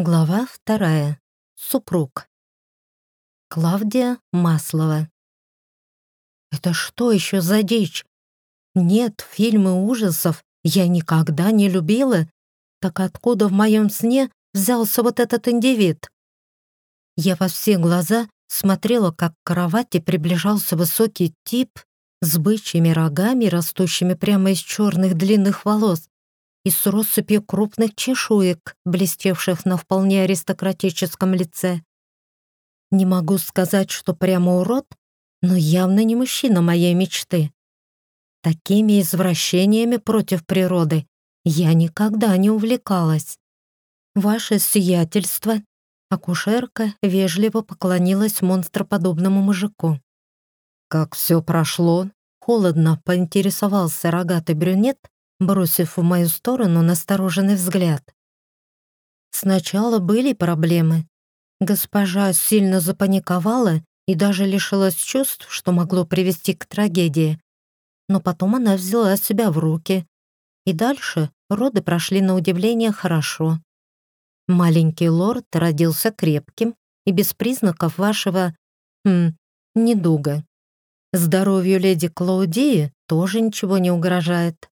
Глава вторая. Супруг. Клавдия Маслова. Это что еще за дичь? Нет, фильмы ужасов я никогда не любила. Так откуда в моем сне взялся вот этот индивид? Я во все глаза смотрела, как к кровати приближался высокий тип с бычьими рогами, растущими прямо из черных длинных волос, и с россыпью крупных чешуек, блестевших на вполне аристократическом лице. Не могу сказать, что прямо урод, но явно не мужчина моей мечты. Такими извращениями против природы я никогда не увлекалась. Ваше сиятельство, акушерка вежливо поклонилась монстроподобному мужику. Как все прошло, холодно поинтересовался рогатый брюнет, бросив в мою сторону настороженный взгляд. Сначала были проблемы. Госпожа сильно запаниковала и даже лишилась чувств, что могло привести к трагедии. Но потом она взяла себя в руки. И дальше роды прошли на удивление хорошо. Маленький лорд родился крепким и без признаков вашего... Хм, недуга. Здоровью леди Клаудии тоже ничего не угрожает.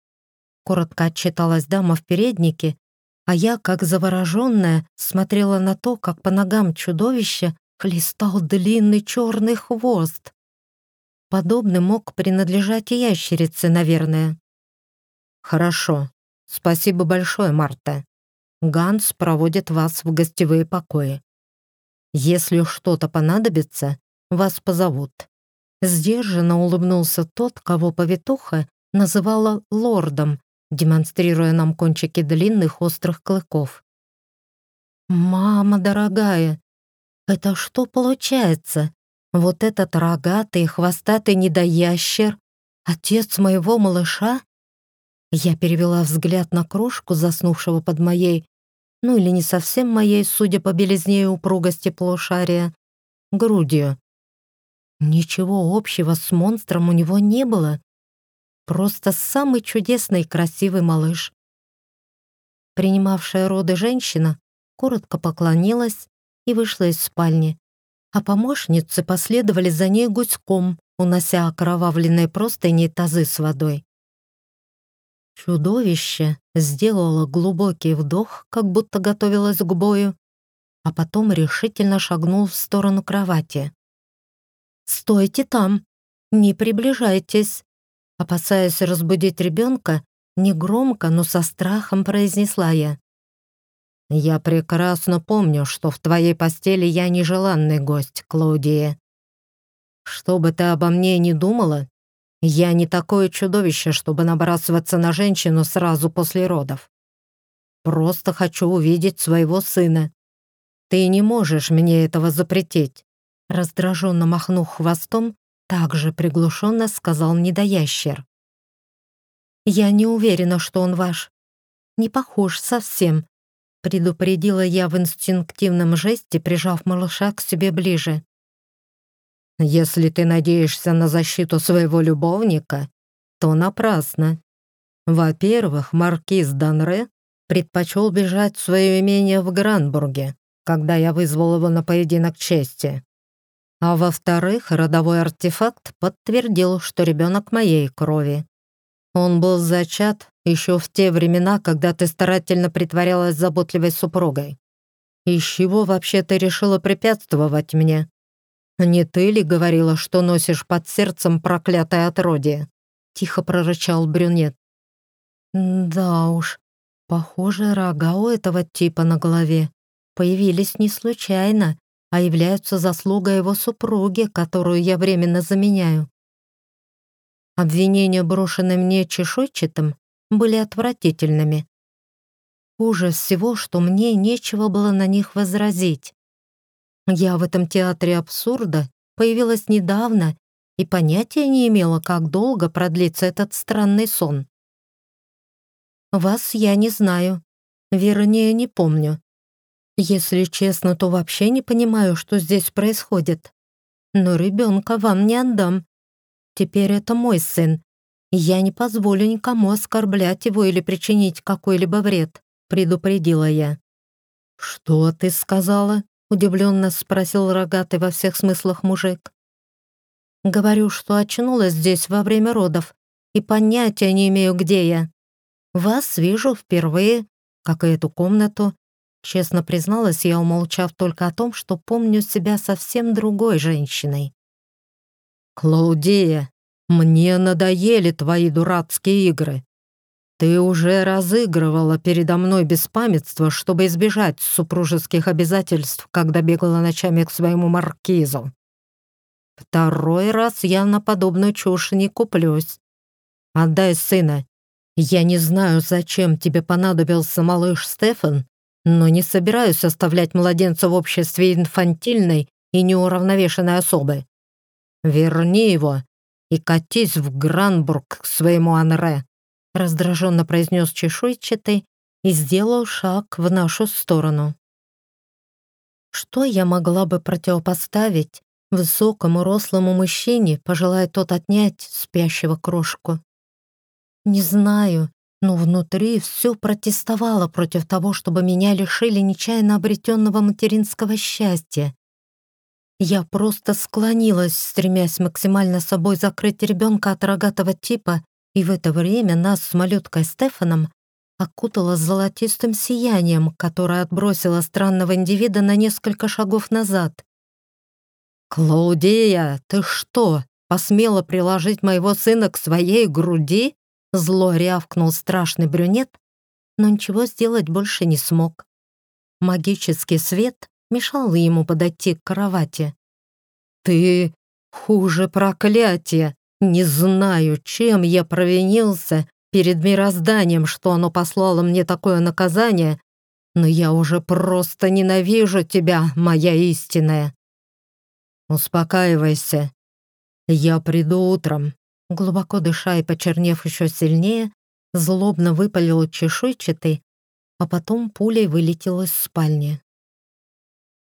Коротко отчиталась дама в переднике, а я, как завороженная, смотрела на то, как по ногам чудовища хлестал длинный черный хвост. Подобный мог принадлежать и ящерице, наверное. «Хорошо. Спасибо большое, Марта. Ганс проводит вас в гостевые покои. Если что-то понадобится, вас позовут». Сдержанно улыбнулся тот, кого повитуха называла лордом, демонстрируя нам кончики длинных острых клыков. «Мама дорогая, это что получается? Вот этот рогатый хвостатый недоящер, отец моего малыша?» Я перевела взгляд на крошку, заснувшего под моей, ну или не совсем моей, судя по белизне и упругости полушария, грудью. Ничего общего с монстром у него не было. Просто самый чудесный и красивый малыш. Принимавшая роды женщина коротко поклонилась и вышла из спальни, а помощницы последовали за ней гуськом, унося окровавленные простыни и тазы с водой. Чудовище сделало глубокий вдох, как будто готовилось к бою, а потом решительно шагнул в сторону кровати. «Стойте там! Не приближайтесь!» Опасаясь разбудить ребенка, негромко, но со страхом произнесла я. «Я прекрасно помню, что в твоей постели я нежеланный гость, Клаудия. Что бы ты обо мне ни думала, я не такое чудовище, чтобы набрасываться на женщину сразу после родов. Просто хочу увидеть своего сына. Ты не можешь мне этого запретить». Раздраженно махнув хвостом, также приглушенно сказал недоящер. «Я не уверена, что он ваш. Не похож совсем», предупредила я в инстинктивном жесте, прижав малыша к себе ближе. «Если ты надеешься на защиту своего любовника, то напрасно. Во-первых, маркиз Данре предпочел бежать в свое имение в Гранбурге, когда я вызвал его на поединок чести. А во-вторых, родовой артефакт подтвердил, что ребенок моей крови. Он был зачат еще в те времена, когда ты старательно притворялась заботливой супругой. Из чего вообще ты решила препятствовать мне? Не ты ли говорила, что носишь под сердцем проклятое отродье?» Тихо прорычал брюнет. «Да уж, похоже, рога у этого типа на голове появились не случайно а являются заслугой его супруги, которую я временно заменяю. Обвинения, брошенные мне чешуйчатым, были отвратительными. Хуже всего, что мне нечего было на них возразить. Я в этом театре абсурда появилась недавно и понятия не имела, как долго продлится этот странный сон. Вас я не знаю, вернее, не помню. Если честно, то вообще не понимаю, что здесь происходит. Но ребенка вам не отдам. Теперь это мой сын. Я не позволю никому оскорблять его или причинить какой-либо вред, предупредила я. «Что ты сказала?» — удивленно спросил рогатый во всех смыслах мужик. «Говорю, что очнулась здесь во время родов и понятия не имею, где я. Вас вижу впервые, как и эту комнату. Честно призналась я, умолчав только о том, что помню себя совсем другой женщиной. «Клаудия, мне надоели твои дурацкие игры. Ты уже разыгрывала передо мной беспамятство, чтобы избежать супружеских обязательств, когда бегала ночами к своему маркизу. Второй раз я на подобную чушь не куплюсь. Отдай сына. Я не знаю, зачем тебе понадобился малыш Стефан, но не собираюсь оставлять младенца в обществе инфантильной и неуравновешенной особы. Верни его и катись в Гранбург к своему Анре раздраженно произнес чешуйчатый и сделал шаг в нашу сторону. Что я могла бы противопоставить высокому рослому мужчине, пожелая тот отнять спящего крошку? Не знаю, но внутри все протестовало против того, чтобы меня лишили нечаянно обретенного материнского счастья. Я просто склонилась, стремясь максимально собой закрыть ребенка от рогатого типа и в это время нас с малюткой Стефаном окутало золотистым сиянием, которое отбросило странного индивида на несколько шагов назад. «Клаудия, ты что, посмела приложить моего сына к своей груди?» Зло рявкнул страшный брюнет, но ничего сделать больше не смог. Магический свет мешал ему подойти к кровати. «Ты хуже проклятия!» Не знаю, чем я провинился перед мирозданием, что оно послало мне такое наказание, но я уже просто ненавижу тебя, моя истинная. Успокаивайся. Я приду утром. Глубоко дыша и почернев еще сильнее, злобно выпалил чешуйчатый, а потом пулей вылетел из спальни.